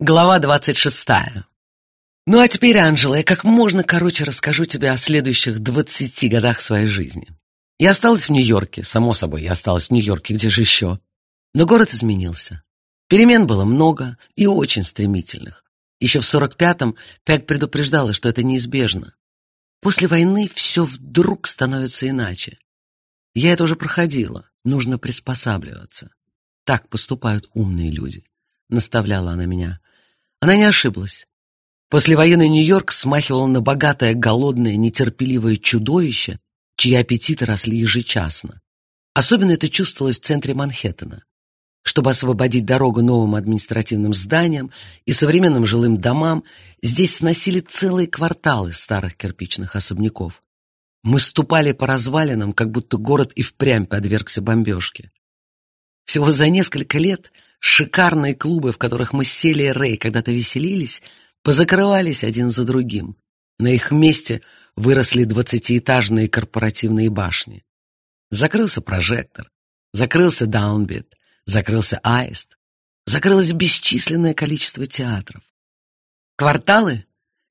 Глава двадцать шестая. Ну а теперь, Анжела, я как можно короче расскажу тебе о следующих двадцати годах своей жизни. Я осталась в Нью-Йорке, само собой, я осталась в Нью-Йорке, где же еще? Но город изменился. Перемен было много и очень стремительных. Еще в сорок пятом Пэг предупреждала, что это неизбежно. После войны все вдруг становится иначе. Я это уже проходила, нужно приспосабливаться. Так поступают умные люди, наставляла она меня. Она не ошиблась. Послевоенный Нью-Йорк смахивал на богатое, голодное, нетерпеливое чудовище, чьи аппетиты росли ежечасно. Особенно это чувствовалось в центре Манхэттена. Чтобы освободить дорогу новым административным зданиям и современным жилым домам, здесь сносили целые кварталы старых кирпичных особняков. Мы ступали по развалинам, как будто город и впрямь подвергся бомбежке. Всего за несколько лет Шикарные клубы, в которых мы Сели и Рэй когда-то веселились, позакрывались один за другим. На их месте выросли двадцатиэтажные корпоративные башни. Закрылся прожектор, закрылся даунбит, закрылся аист, закрылось бесчисленное количество театров. Кварталы,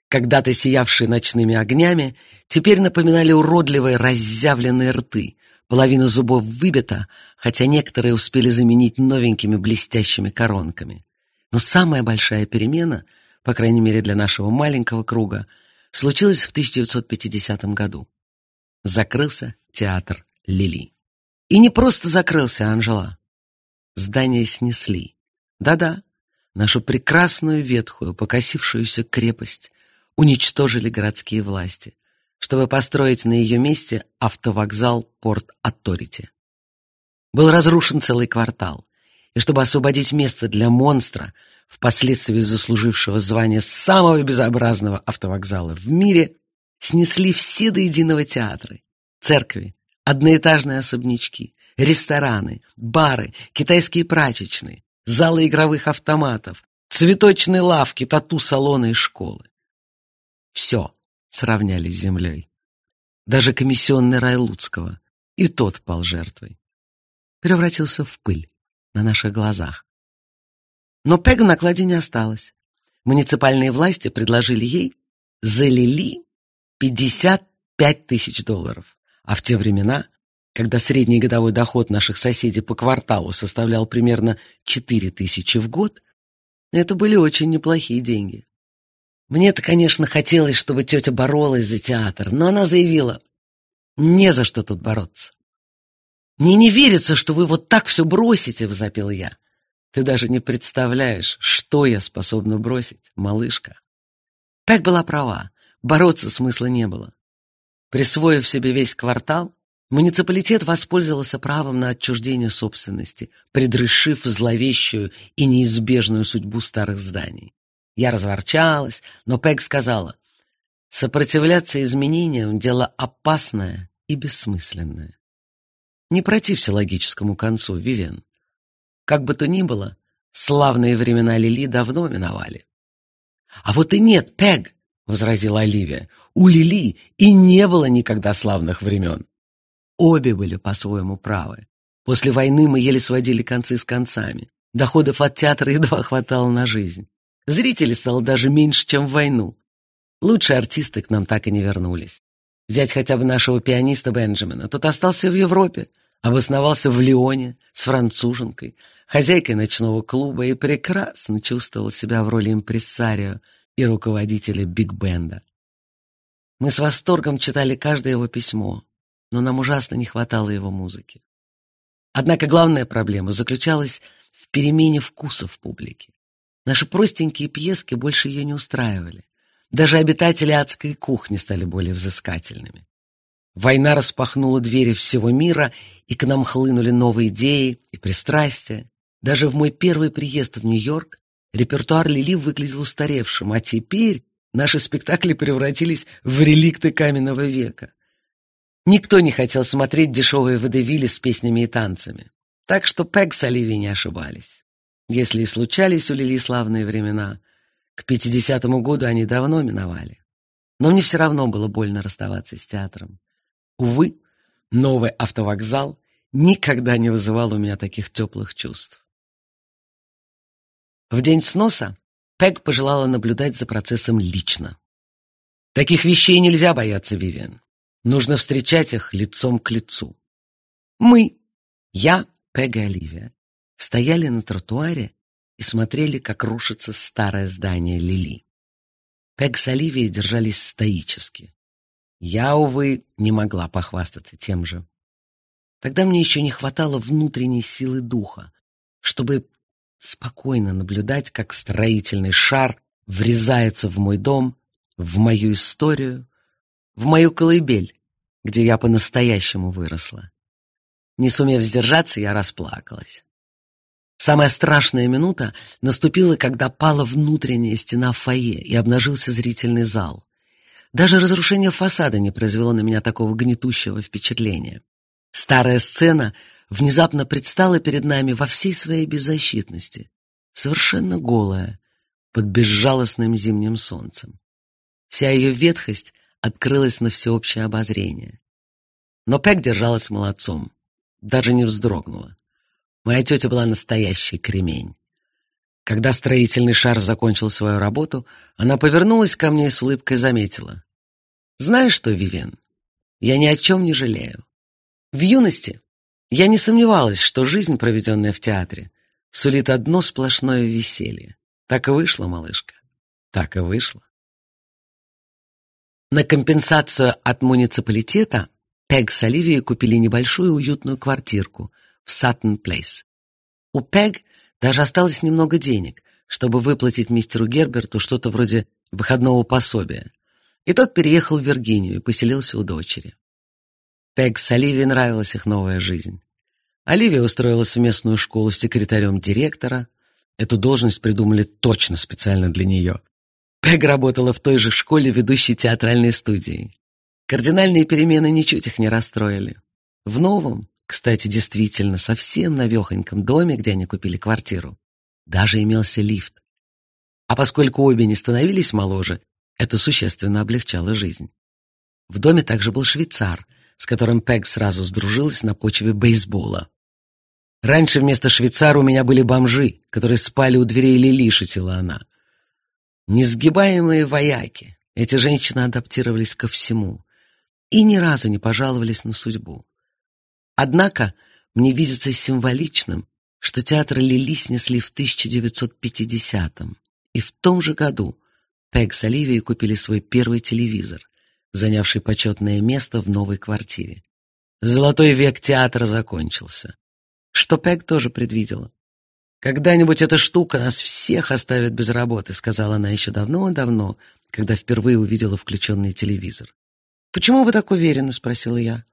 когда-то сиявшие ночными огнями, теперь напоминали уродливые разъявленные рты, Половина зубов выбита, хотя некоторые успели заменить новенькими блестящими коронками. Но самая большая перемена, по крайней мере для нашего маленького круга, случилась в 1950 году. Закрылся театр Лили. И не просто закрылся Анжела. Здание снесли. Да-да, нашу прекрасную ветхую, покосившуюся крепость уничтожили городские власти чтобы построить на ее месте автовокзал Порт Атторити. Был разрушен целый квартал, и чтобы освободить место для монстра, впоследствии заслужившего звание самого безобразного автовокзала в мире, снесли все до единого театры, церкви, одноэтажные особнячки, рестораны, бары, китайские прачечные, залы игровых автоматов, цветочные лавки, тату-салоны и школы. Все сравняли с землей. Даже комиссионный рай Луцкого, и тот пал жертвой. Превратился в пыль на наших глазах. Но Пег на кладе не осталось. Муниципальные власти предложили ей залили 55 тысяч долларов. А в те времена, когда средний годовой доход наших соседей по кварталу составлял примерно 4 тысячи в год, это были очень неплохие деньги. Мне-то, конечно, хотелось, чтобы тетя боролась за театр, но она заявила, не за что тут бороться. «Мне не верится, что вы вот так все бросите», — возопил я. «Ты даже не представляешь, что я способна бросить, малышка». Так была права, бороться смысла не было. Присвоив себе весь квартал, муниципалитет воспользовался правом на отчуждение собственности, предрешив зловещую и неизбежную судьбу старых зданий. Я разворчалась, но Пэг сказала, сопротивляться изменениям — дело опасное и бессмысленное. Не протився логическому концу, Вивен. Как бы то ни было, славные времена Лили давно миновали. «А вот и нет, Пэг!» — возразила Оливия. «У Лили и не было никогда славных времен. Обе были по-своему правы. После войны мы еле сводили концы с концами. Доходов от театра едва хватало на жизнь. Зрителей стало даже меньше, чем в войну. Лучшие артисты к нам так и не вернулись. Взять хотя бы нашего пианиста Бенджамина. Тот остался в Европе, обосновался в Лионе с француженкой, хозяйкой ночного клуба и прекрасно чувствовал себя в роли импрессарио и руководителя биг-бенда. Мы с восторгом читали каждое его письмо, но нам ужасно не хватало его музыки. Однако главная проблема заключалась в перемене вкусов публики. Наши простенькие пьески больше ее не устраивали. Даже обитатели адской кухни стали более взыскательными. Война распахнула двери всего мира, и к нам хлынули новые идеи и пристрастия. Даже в мой первый приезд в Нью-Йорк репертуар Лили выглядел устаревшим, а теперь наши спектакли превратились в реликты каменного века. Никто не хотел смотреть дешевые водевили с песнями и танцами. Так что Пэг с Оливией не ошибались. Если и случались у Лили славные времена, к пятидесятому году они давно миновали. Но мне все равно было больно расставаться с театром. Увы, новый автовокзал никогда не вызывал у меня таких теплых чувств. В день сноса Пэг пожелала наблюдать за процессом лично. Таких вещей нельзя бояться, Вивиан. Нужно встречать их лицом к лицу. Мы, я, Пэг и Оливия, стояли на тротуаре и смотрели, как рушится старое здание Лили. Пэг с Оливией держались стоически. Я, увы, не могла похвастаться тем же. Тогда мне еще не хватало внутренней силы духа, чтобы спокойно наблюдать, как строительный шар врезается в мой дом, в мою историю, в мою колыбель, где я по-настоящему выросла. Не сумев сдержаться, я расплакалась. Самая страшная минута наступила, когда пала внутренняя стена фойе и обнажился зрительный зал. Даже разрушение фасада не произвело на меня такого гнетущего впечатления. Старая сцена внезапно предстала перед нами во всей своей беззащитности, совершенно голая, под безжалостным зимним солнцем. Вся ее ветхость открылась на всеобщее обозрение. Но Пэк держалась молодцом, даже не вздрогнула. Моя тетя была настоящий кремень. Когда строительный шар закончил свою работу, она повернулась ко мне и с улыбкой заметила. «Знаешь что, Вивен, я ни о чем не жалею. В юности я не сомневалась, что жизнь, проведенная в театре, сулит одно сплошное веселье. Так и вышло, малышка. Так и вышло. На компенсацию от муниципалитета Пег с Оливией купили небольшую уютную квартирку в Саттон Плейс. У Пег даже осталось немного денег, чтобы выплатить мистеру Герберту что-то вроде выходного пособия. И тот переехал в Виргинию и поселился у дочери. Пег с Оливией нравилась их новая жизнь. Оливия устроилась в местную школу секретарем директора. Эту должность придумали точно специально для нее. Пег работала в той же школе ведущей театральной студии. Кардинальные перемены ничуть их не расстроили. В новом, кстати, действительно, совсем навехоньком доме, где они купили квартиру, даже имелся лифт. А поскольку обе не становились моложе, это существенно облегчало жизнь. В доме также был швейцар — с которым Пэг сразу сдружилась на почве бейсбола. Раньше вместо швейцара у меня были бомжи, которые спали у дверей Лили, шутила она. Несгибаемые вояки. Эти женщины адаптировались ко всему и ни разу не пожаловались на судьбу. Однако мне видится символичным, что театр Лили снесли в 1950-м, и в том же году Пэг с Оливией купили свой первый телевизор занявший почетное место в новой квартире. Золотой век театра закончился. Что Пэг тоже предвидела. «Когда-нибудь эта штука нас всех оставит без работы», сказала она еще давно-давно, когда впервые увидела включенный телевизор. «Почему вы так уверены?» — спросила я.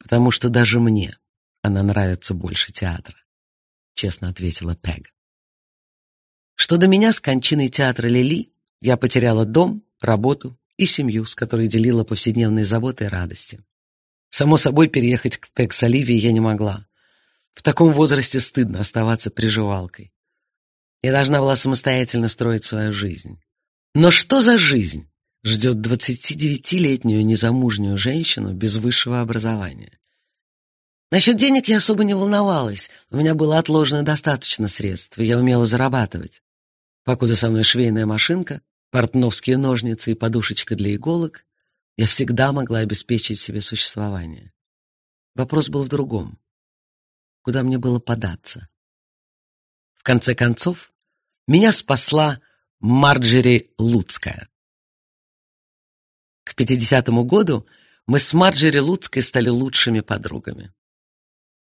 «Потому что даже мне она нравится больше театра», — честно ответила Пэг. Что до меня с кончиной театра Лили, я потеряла дом, работу и семью, с которой делила повседневные заботы и радости. Само собой, переехать к Пэк с Оливией я не могла. В таком возрасте стыдно оставаться приживалкой. Я должна была самостоятельно строить свою жизнь. Но что за жизнь ждет 29-летнюю незамужнюю женщину без высшего образования? Насчет денег я особо не волновалась. У меня было отложено достаточно средств, и я умела зарабатывать. Покуда со мной швейная машинка, портновские ножницы и подушечка для иголок, я всегда могла обеспечить себе существование. Вопрос был в другом. Куда мне было податься? В конце концов, меня спасла Марджери Луцкая. К 50-му году мы с Марджери Луцкой стали лучшими подругами.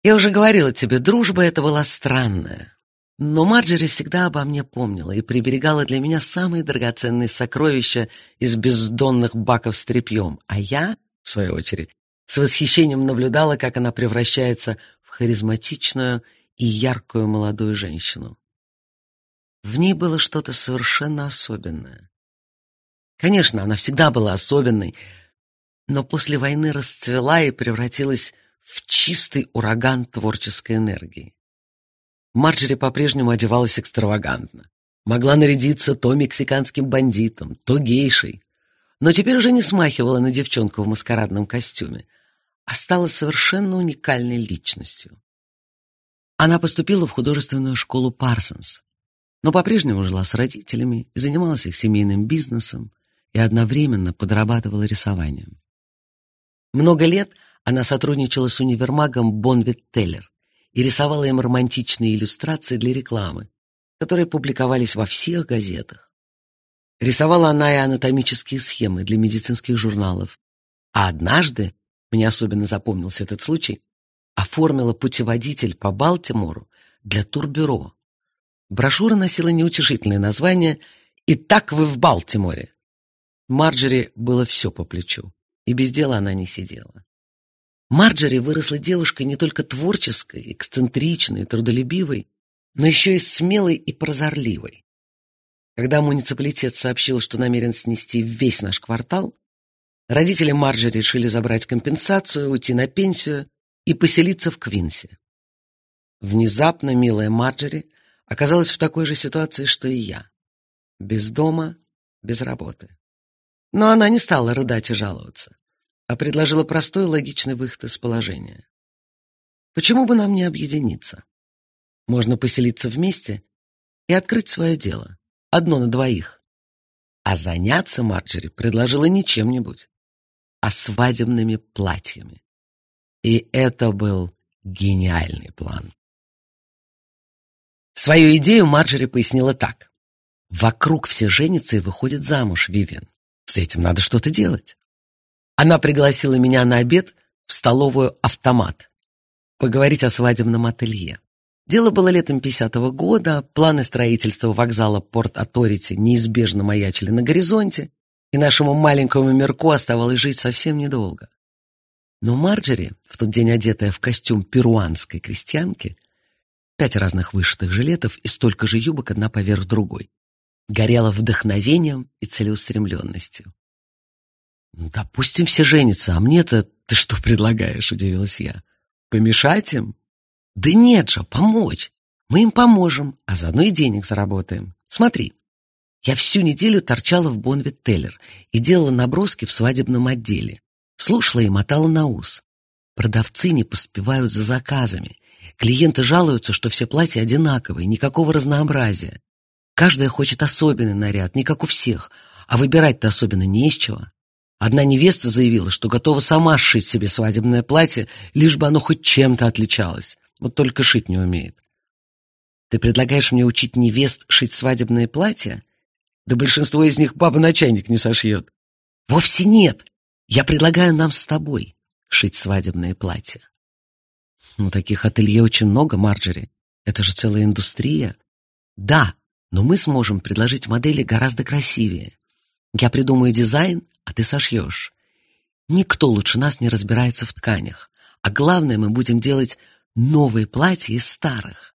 Я уже говорила тебе, дружба эта была странная. Но Марджери всегда обо мне помнила и приберегала для меня самые драгоценные сокровища из бездонных баков с тряпьем, а я, в свою очередь, с восхищением наблюдала, как она превращается в харизматичную и яркую молодую женщину. В ней было что-то совершенно особенное. Конечно, она всегда была особенной, но после войны расцвела и превратилась в чистый ураган творческой энергии. Марджери по-прежнему одевалась экстравагантно. Могла нарядиться то мексиканским бандитом, то гейшей. Но теперь уже не смахивала на девчонку в маскарадном костюме, а стала совершенно уникальной личностью. Она поступила в художественную школу Парсонс. но по-прежнему жила с родителями и занималась их семейным бизнесом и одновременно подрабатывала рисованием. Много лет она сотрудничала с универмагом Бонвит Теллер и рисовала им романтичные иллюстрации для рекламы, которые публиковались во всех газетах. Рисовала она и анатомические схемы для медицинских журналов. А однажды, мне особенно запомнился этот случай, оформила путеводитель по Балтимору для турбюро. Брошюра носила неутешительное название «И так вы в Балтиморе». Марджери было все по плечу, и без дела она не сидела. Марджери выросла девушкой не только творческой, эксцентричной, трудолюбивой, но еще и смелой и прозорливой. Когда муниципалитет сообщил, что намерен снести весь наш квартал, родители Марджери решили забрать компенсацию, уйти на пенсию и поселиться в Квинсе. Внезапно милая Марджери оказалась в такой же ситуации, что и я. Без дома, без работы. Но она не стала рыдать и жаловаться, а предложила простой логичный выход из положения. Почему бы нам не объединиться? Можно поселиться вместе и открыть свое дело. Одно на двоих. А заняться Марджери предложила не чем-нибудь, а свадебными платьями. И это был гениальный план. Свою идею Марджери пояснила так. «Вокруг все женятся и выходят замуж, Вивиан. С этим надо что-то делать». Она пригласила меня на обед в столовую «Автомат» поговорить о свадебном ателье. Дело было летом 50-го года, планы строительства вокзала Порт-Аторити неизбежно маячили на горизонте, и нашему маленькому мирку оставалось жить совсем недолго. Но Марджери, в тот день одетая в костюм перуанской крестьянки, пять разных вышитых жилетов и столько же юбок одна поверх другой, горела вдохновением и целеустремленностью. «Ну, «Допустим, все женятся, а мне-то ты что предлагаешь?» — удивилась я. «Помешать им?» «Да нет же, помочь! Мы им поможем, а заодно и денег заработаем. Смотри, я всю неделю торчала в Бонвит Теллер и делала наброски в свадебном отделе. Слушала и мотала на ус. Продавцы не поспевают за заказами. Клиенты жалуются, что все платья одинаковые, никакого разнообразия. Каждая хочет особенный наряд, не как у всех, а выбирать-то особенно не из чего. Одна невеста заявила, что готова сама сшить себе свадебное платье, лишь бы оно хоть чем-то отличалось. Вот только шить не умеет. Ты предлагаешь мне учить невест шить свадебные платья? Да большинство из них баба на чайник не сошьет. Вовсе нет. Я предлагаю нам с тобой шить свадебные платья. Ну, таких ателье очень много, Марджери. Это же целая индустрия. Да, но мы сможем предложить модели гораздо красивее. Я придумаю дизайн, а ты сошьешь. Никто лучше нас не разбирается в тканях. А главное, мы будем делать новые платья из старых.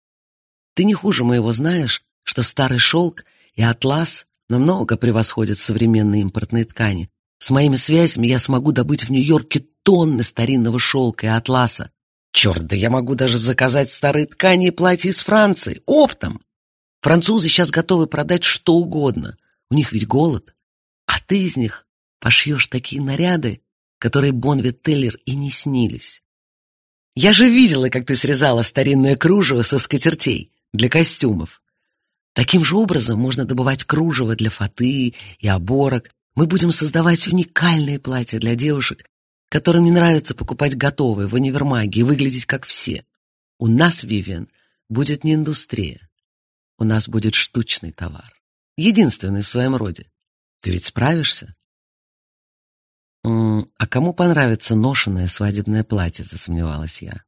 Ты не хуже моего знаешь, что старый шелк и атлас намного превосходят современные импортные ткани, с моими связями я смогу добыть в Нью-Йорке тонны старинного шелка и атласа. Черт, да я могу даже заказать старые ткани и платья из Франции, оптом. Французы сейчас готовы продать что угодно. У них ведь голод. А ты из них пошьешь такие наряды, которые Бонвит Теллер и не снились. Я же видела, как ты срезала старинное кружево со скатертей для костюмов. Таким же образом можно добывать кружево для фаты и оборок, мы будем создавать уникальные платья для девушек, которым не нравится покупать готовые в универмаге и выглядеть как все. У нас, Вивиан, будет не индустрия. У нас будет штучный товар. Единственный в своем роде. Ты ведь справишься? «А кому понравится ношенное свадебное платье?» — засомневалась я.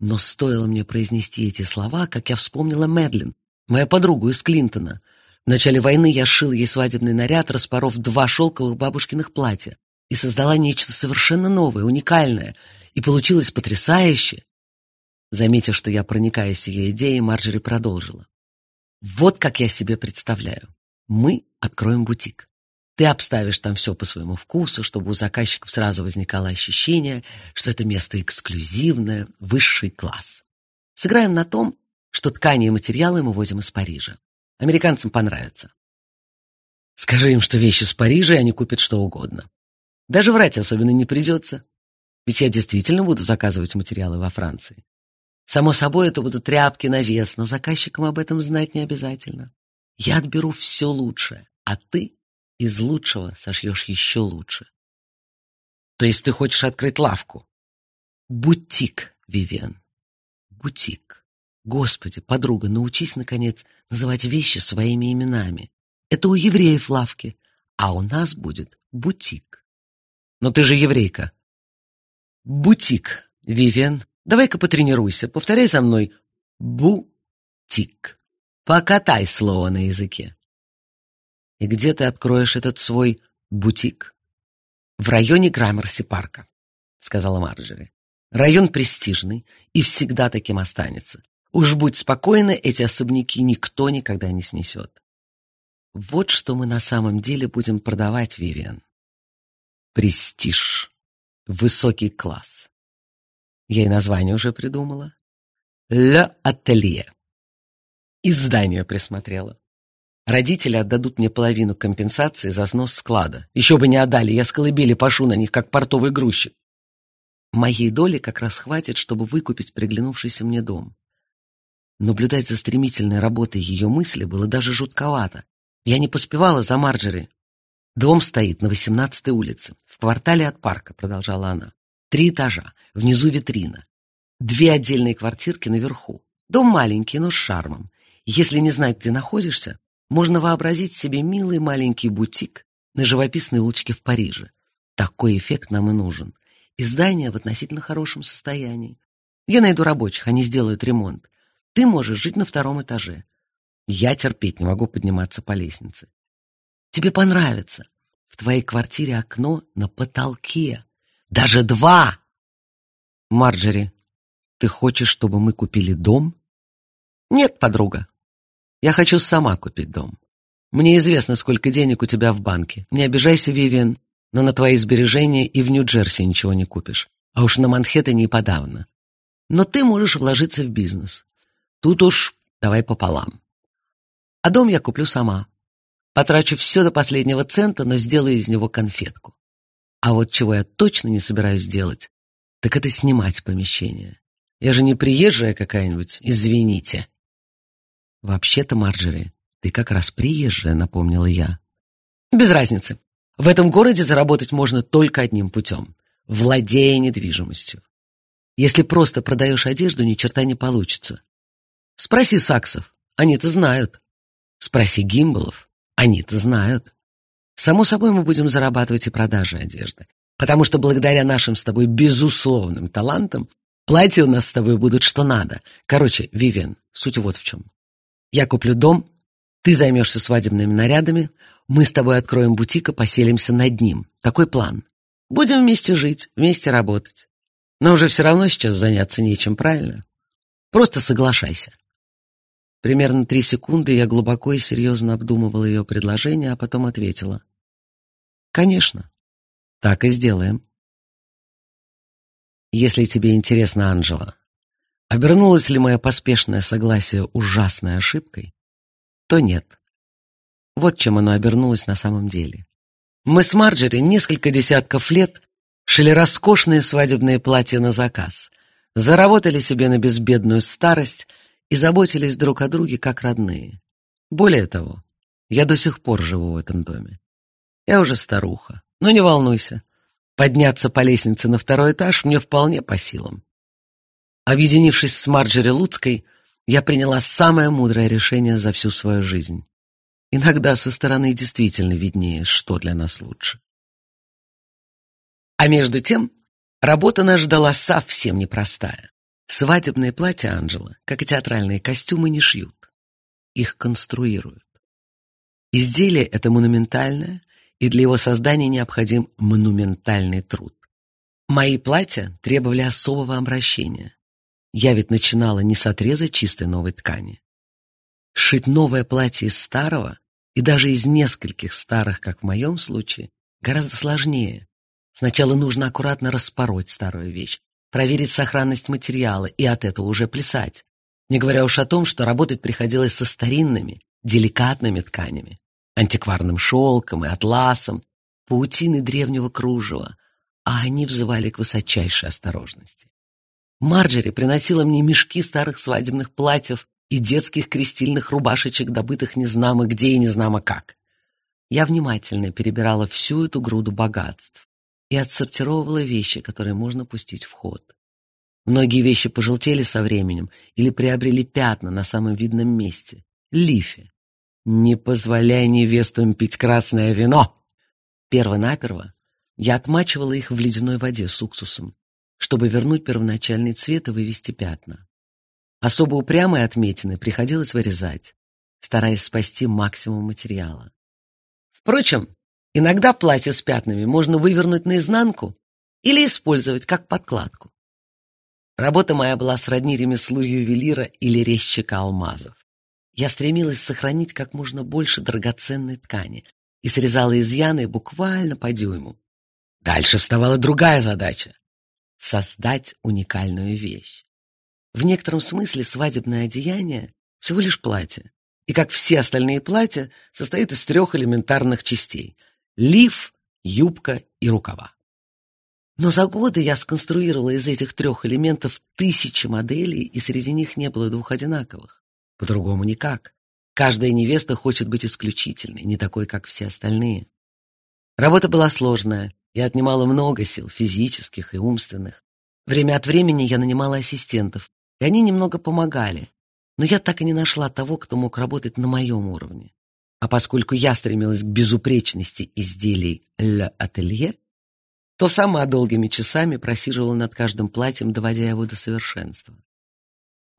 Но стоило мне произнести эти слова, как я вспомнила Мэдлин, мою подругу из Клинтона, в начале войны я сшил ей свадебный наряд, распоров два шелковых бабушкиных платья, и создала нечто совершенно новое, уникальное, и получилось потрясающе. Заметив, что я проникаюсь ее идеей, Марджери продолжила. Вот как я себе представляю. Мы откроем бутик. Ты обставишь там все по своему вкусу, чтобы у заказчиков сразу возникало ощущение, что это место эксклюзивное, высший класс. Сыграем на том, что ткани и материалы мы возим из Парижа. Американцам понравится. Скажи им, что вещи с Парижа, и они купят что угодно. Даже врать особенно не придется. Ведь я действительно буду заказывать материалы во Франции. Само собой, это будут тряпки на вес, но заказчикам об этом знать не обязательно. Я отберу все лучшее, а ты из лучшего сошьешь еще лучше. То есть ты хочешь открыть лавку? Бутик, Вивен. Бутик. Господи, подруга, научись, наконец, называть вещи своими именами. Это у евреев лавки, а у нас будет бутик. Но ты же еврейка. Бутик, Вивен. Давай-ка потренируйся. Повторяй за мной. Бутик. Покатай слово на языке. И где ты откроешь этот свой бутик? В районе Граммерси-парка, сказала Марджери. Район престижный и всегда таким останется. Уж будь спокойна, эти особняки никто никогда не снесет. Вот что мы на самом деле будем продавать, Вивиан. Престиж. Высокий класс. Я и название уже придумала. «Ле Ателье». Издание присмотрела. Родители отдадут мне половину компенсации за снос склада. Еще бы не отдали, я с колыбели пошу на них, как портовый грузчик. Моей доли как раз хватит, чтобы выкупить приглянувшийся мне дом. Наблюдать за стремительной работой ее мысли было даже жутковато. Я не поспевала за Марджери. Дом стоит на 18-й улице, в квартале от парка, продолжала она. Три этажа, внизу витрина. Две отдельные квартирки наверху. Дом маленький, но с шармом. Если не знать, где находишься, можно вообразить себе милый маленький бутик на живописной улочке в Париже. Такой эффект нам и нужен и здание в относительно хорошем состоянии. Я найду рабочих, они сделают ремонт. Ты можешь жить на втором этаже. Я терпеть не могу подниматься по лестнице. Тебе понравится. В твоей квартире окно на потолке. Даже два! Марджери, ты хочешь, чтобы мы купили дом? Нет, подруга. Я хочу сама купить дом. Мне известно, сколько денег у тебя в банке. Не обижайся, Вивиан но на твои сбережения и в Нью-Джерси ничего не купишь, а уж на Манхэттене и подавно. Но ты можешь вложиться в бизнес. Тут уж давай пополам. А дом я куплю сама. Потрачу все до последнего цента, но сделаю из него конфетку. А вот чего я точно не собираюсь делать, так это снимать помещение. Я же не приезжая какая-нибудь, извините. Вообще-то, Марджери, ты как раз приезжая, напомнила я. Без разницы. В этом городе заработать можно только одним путем – владея недвижимостью. Если просто продаешь одежду, ни черта не получится. Спроси саксов, они-то знают. Спроси гимбалов, они-то знают. Само собой мы будем зарабатывать и продажи одежды, потому что благодаря нашим с тобой безусловным талантам платья у нас с тобой будут что надо. Короче, Вивен, суть вот в чем. Я куплю дом, ты займешься свадебными нарядами, мы с тобой откроем бутик и поселимся над ним. Такой план. Будем вместе жить, вместе работать. Но уже все равно сейчас заняться нечем, правильно? Просто соглашайся. Примерно три секунды я глубоко и серьезно обдумывала ее предложение, а потом ответила. Конечно, так и сделаем. Если тебе интересно, Анжела, обернулось ли мое поспешное согласие ужасной ошибкой, то нет. Вот чем оно обернулось на самом деле. Мы с Марджери несколько десятков лет шили роскошные свадебные платья на заказ, заработали себе на безбедную старость и заботились друг о друге как родные. Более того, я до сих пор живу в этом доме. Я уже старуха, но не волнуйся. Подняться по лестнице на второй этаж мне вполне по силам. Объединившись с Марджери Луцкой, я приняла самое мудрое решение за всю свою жизнь. Иногда со стороны действительно виднее, что для нас лучше. А между тем, работа нас ждала совсем непростая. Свадебные платья Анжела, как и театральные костюмы, не шьют. Их конструируют. Изделие это монументальное, и для его создания необходим монументальный труд. Мои платья требовали особого обращения. Я ведь начинала не с отреза чистой новой ткани. Шить новое платье из старого и даже из нескольких старых, как в моем случае, гораздо сложнее. Сначала нужно аккуратно распороть старую вещь, проверить сохранность материала и от этого уже плясать. Не говоря уж о том, что работать приходилось со старинными, деликатными тканями, антикварным шелком и атласом, паутиной древнего кружева, а они взывали к высочайшей осторожности. Марджери приносила мне мешки старых свадебных платьев и детских крестильных рубашечек, добытых незнамо где и незнамо как. Я внимательно перебирала всю эту груду богатств и отсортировывала вещи, которые можно пустить в ход. Многие вещи пожелтели со временем или приобрели пятна на самом видном месте — лифе. Не позволяй невестам пить красное вино. Перво-наперво я отмачивала их в ледяной воде с уксусом, чтобы вернуть первоначальный цвет и вывести пятна. Особо упрямые отметины приходилось вырезать, стараясь спасти максимум материала. Впрочем, иногда платье с пятнами можно вывернуть наизнанку или использовать как подкладку. Работа моя была сродни ремеслу ювелира или резчика алмазов. Я стремилась сохранить как можно больше драгоценной ткани и срезала изъяны буквально по дюйму. Дальше вставала другая задача создать уникальную вещь. В некотором смысле свадебное одеяние всего лишь платье, и, как все остальные платья, состоит из трех элементарных частей — лиф, юбка и рукава. Но за годы я сконструировала из этих трех элементов тысячи моделей, и среди них не было двух одинаковых. По-другому никак. Каждая невеста хочет быть исключительной, не такой, как все остальные. Работа была сложная, и отнимала много сил, физических и умственных. Время от времени я нанимала ассистентов, и они немного помогали. Но я так и не нашла того, кто мог работать на моем уровне. А поскольку я стремилась к безупречности изделий «Ле Ателье», то сама долгими часами просиживала над каждым платьем, доводя его до совершенства.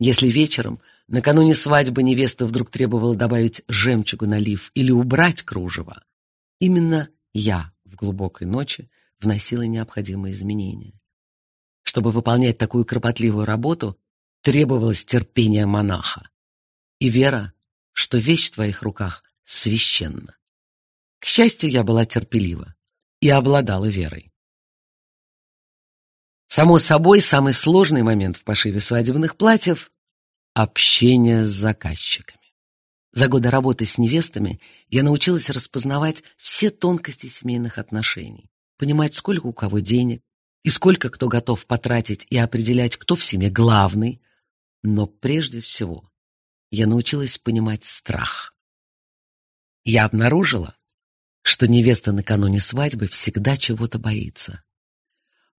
Если вечером, накануне свадьбы, невеста вдруг требовала добавить жемчугу на лиф или убрать кружево, именно я в глубокой ночи вносила необходимые изменения. Чтобы выполнять такую кропотливую работу, требовалось терпение монаха и вера, что вещь в твоих руках священна. К счастью, я была терпелива и обладала верой. Само собой, самый сложный момент в пошиве свадебных платьев — общение с заказчиками. За годы работы с невестами я научилась распознавать все тонкости семейных отношений, понимать, сколько у кого денег и сколько кто готов потратить и определять, кто в семье главный. Но прежде всего я научилась понимать страх. Я обнаружила, что невеста накануне свадьбы всегда чего-то боится.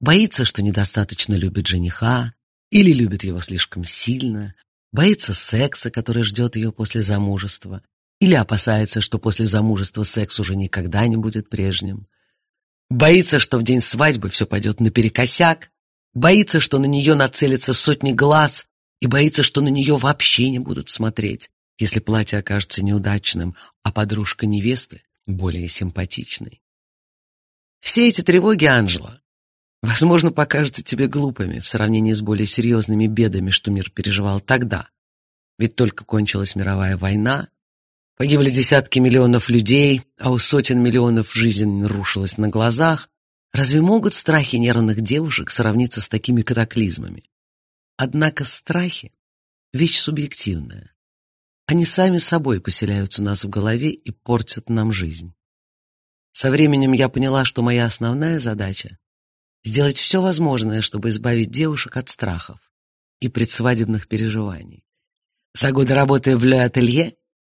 Боится, что недостаточно любит жениха или любит его слишком сильно, боится секса, который ждет ее после замужества, или опасается, что после замужества секс уже никогда не будет прежним. Боится, что в день свадьбы все пойдет наперекосяк, боится, что на нее нацелятся сотни глаз, и боится, что на нее вообще не будут смотреть, если платье окажется неудачным, а подружка невесты более симпатичной. Все эти тревоги, Анжела, возможно, покажутся тебе глупыми в сравнении с более серьезными бедами, что мир переживал тогда. Ведь только кончилась мировая война, погибли десятки миллионов людей, а у сотен миллионов жизнь рушилась на глазах. Разве могут страхи нервных девушек сравниться с такими катаклизмами? Однако страхи — вещь субъективная. Они сами собой поселяются у нас в голове и портят нам жизнь. Со временем я поняла, что моя основная задача сделать все возможное, чтобы избавить девушек от страхов и предсвадебных переживаний. За годы работы в Ле-Ателье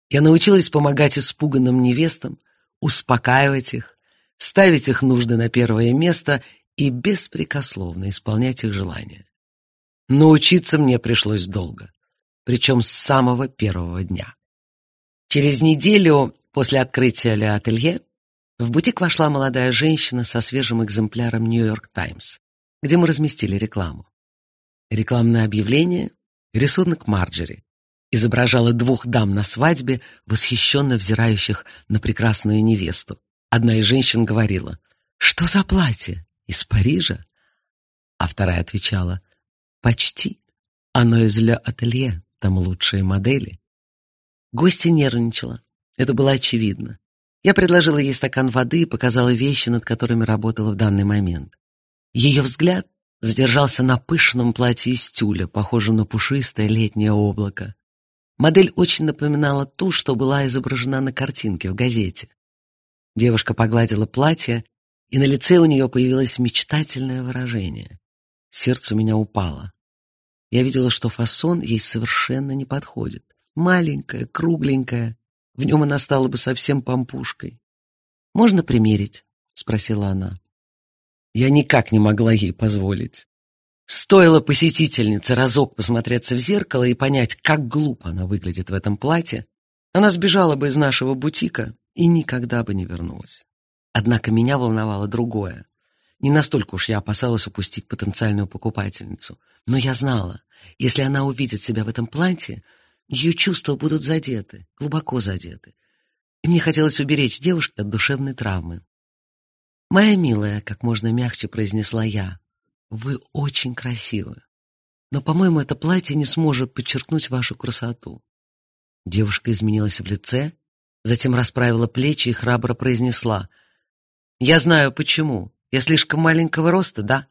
я научилась помогать испуганным невестам, успокаивать их, ставить их нужды на первое место и беспрекословно исполнять их желания. Научиться мне пришлось долго, причем с самого первого дня. Через неделю после открытия Ле-Ателье в бутик вошла молодая женщина со свежим экземпляром «Нью-Йорк Таймс», где мы разместили рекламу. Рекламное объявление, рисунок Марджери, изображало двух дам на свадьбе, восхищенно взирающих на прекрасную невесту. Одна из женщин говорила, «Что за платье? Из Парижа?» А вторая отвечала, «Почти. Оно из Ле Ателье, там лучшие модели». Гостья нервничала. Это было очевидно. Я предложила ей стакан воды и показала вещи, над которыми работала в данный момент. Ее взгляд задержался на пышном платье из тюля, похожем на пушистое летнее облако. Модель очень напоминала ту, что была изображена на картинке в газете. Девушка погладила платье, и на лице у нее появилось мечтательное выражение. Сердце у меня упало. Я видела, что фасон ей совершенно не подходит. Маленькая, кругленькая. В нем она стала бы совсем помпушкой. «Можно примерить?» — спросила она. Я никак не могла ей позволить. Стоило посетительнице разок посмотреться в зеркало и понять, как глупо она выглядит в этом платье, она сбежала бы из нашего бутика и никогда бы не вернулась. Однако меня волновало другое. Не настолько уж я опасалась упустить потенциальную покупательницу. Но я знала, если она увидит себя в этом платье, ее чувства будут задеты, глубоко задеты. И мне хотелось уберечь девушку от душевной травмы. «Моя милая», — как можно мягче произнесла я, — «вы очень красивы. Но, по-моему, это платье не сможет подчеркнуть вашу красоту». Девушка изменилась в лице, затем расправила плечи и храбро произнесла. «Я знаю, почему. Я слишком маленького роста, да?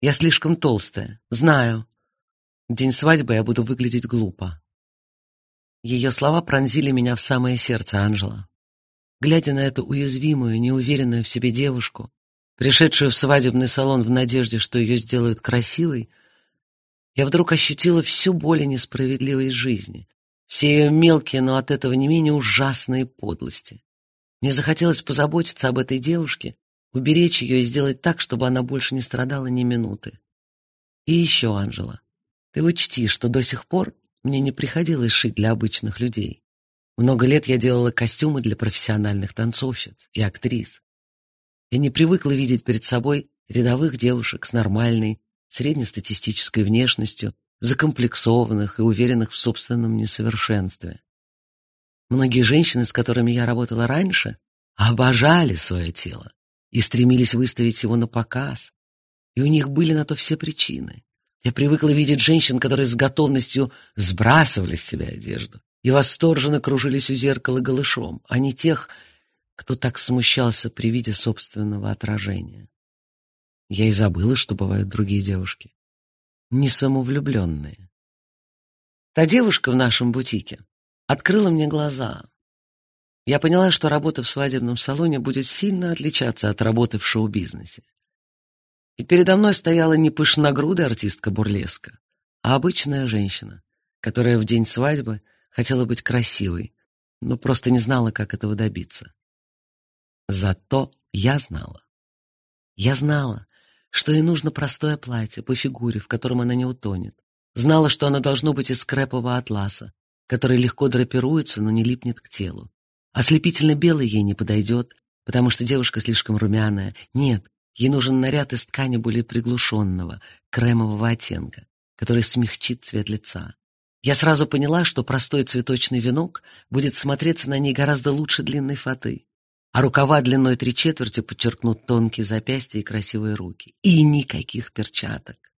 Я слишком толстая. Знаю. В день свадьбы я буду выглядеть глупо». Ее слова пронзили меня в самое сердце Анжела. Глядя на эту уязвимую, неуверенную в себе девушку, пришедшую в свадебный салон в надежде, что ее сделают красивой, я вдруг ощутила всю боль и несправедливость жизни, все ее мелкие, но от этого не менее ужасные подлости. Мне захотелось позаботиться об этой девушке, уберечь ее и сделать так, чтобы она больше не страдала ни минуты. И еще, Анжела, ты учти, что до сих пор мне не приходилось шить для обычных людей. Много лет я делала костюмы для профессиональных танцовщиц и актрис. Я не привыкла видеть перед собой рядовых девушек с нормальной, среднестатистической внешностью, закомплексованных и уверенных в собственном несовершенстве. Многие женщины, с которыми я работала раньше, обожали свое тело и стремились выставить его на показ, и у них были на то все причины. Я привыкла видеть женщин, которые с готовностью сбрасывали с себя одежду и восторженно кружились у зеркала голышом, а не тех, кто так смущался при виде собственного отражения. Я и забыла, что бывают другие девушки не самовлюбленные. Та девушка в нашем бутике открыла мне глаза. Я поняла, что работа в свадебном салоне будет сильно отличаться от работы в шоу-бизнесе. И передо мной стояла не пышногрудая артистка бурлеска, а обычная женщина, которая в день свадьбы хотела быть красивой, но просто не знала, как этого добиться. Зато я знала. Я знала, что ей нужно простое платье по фигуре, в котором она не утонет. Знала, что оно должно быть из крепового атласа, который легко драпируется, но не липнет к телу. Ослепительно белый ей не подойдет, потому что девушка слишком румяная. Нет, ей нужен наряд из ткани более приглушенного, кремового оттенка, который смягчит цвет лица. Я сразу поняла, что простой цветочный венок будет смотреться на ней гораздо лучше длинной фаты а рукава длиной три четверти подчеркнут тонкие запястья и красивые руки. И никаких перчаток.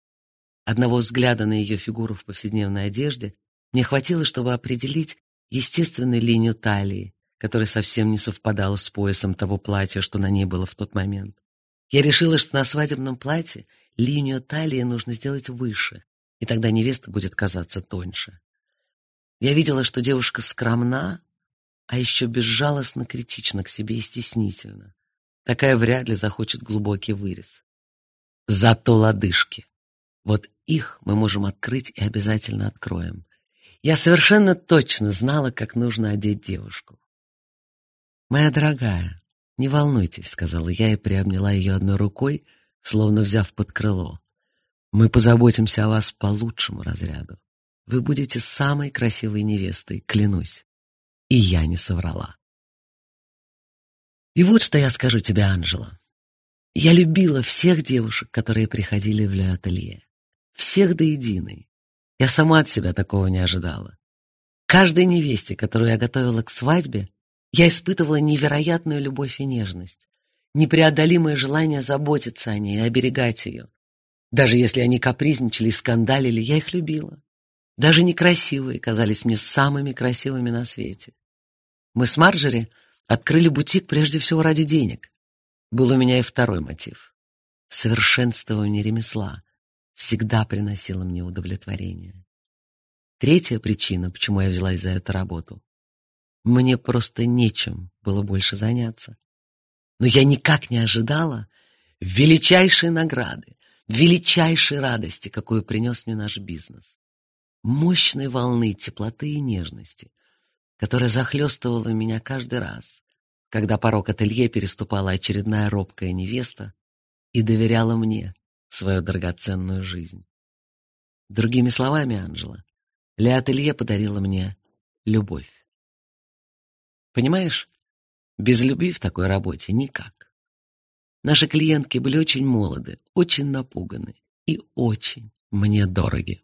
Одного взгляда на ее фигуру в повседневной одежде мне хватило, чтобы определить естественную линию талии, которая совсем не совпадала с поясом того платья, что на ней было в тот момент. Я решила, что на свадебном платье линию талии нужно сделать выше, и тогда невеста будет казаться тоньше. Я видела, что девушка скромна, а еще безжалостно критично к себе и стеснительно. Такая вряд ли захочет глубокий вырез. Зато лодыжки. Вот их мы можем открыть и обязательно откроем. Я совершенно точно знала, как нужно одеть девушку. «Моя дорогая, не волнуйтесь», — сказала я и приобняла ее одной рукой, словно взяв под крыло. «Мы позаботимся о вас по лучшему разряду. Вы будете самой красивой невестой, клянусь». И я не соврала. И вот что я скажу тебе, Анжела. Я любила всех девушек, которые приходили в Ле Всех до единой. Я сама от себя такого не ожидала. Каждой невесте, которую я готовила к свадьбе, я испытывала невероятную любовь и нежность, непреодолимое желание заботиться о ней и оберегать ее. Даже если они капризничали и скандалили, я их любила. Даже некрасивые казались мне самыми красивыми на свете. Мы с Марджери открыли бутик прежде всего ради денег. Был у меня и второй мотив. Совершенствование ремесла всегда приносило мне удовлетворение. Третья причина, почему я взялась за эту работу. Мне просто нечем было больше заняться. Но я никак не ожидала величайшей награды, величайшей радости, какую принес мне наш бизнес. Мощной волны теплоты и нежности, которая захлестывала меня каждый раз, когда порог ателье переступала очередная робкая невеста и доверяла мне свою драгоценную жизнь. Другими словами, Анжела, Ле Ателье подарила мне любовь. Понимаешь, без любви в такой работе никак. Наши клиентки были очень молоды, очень напуганы и очень мне дороги.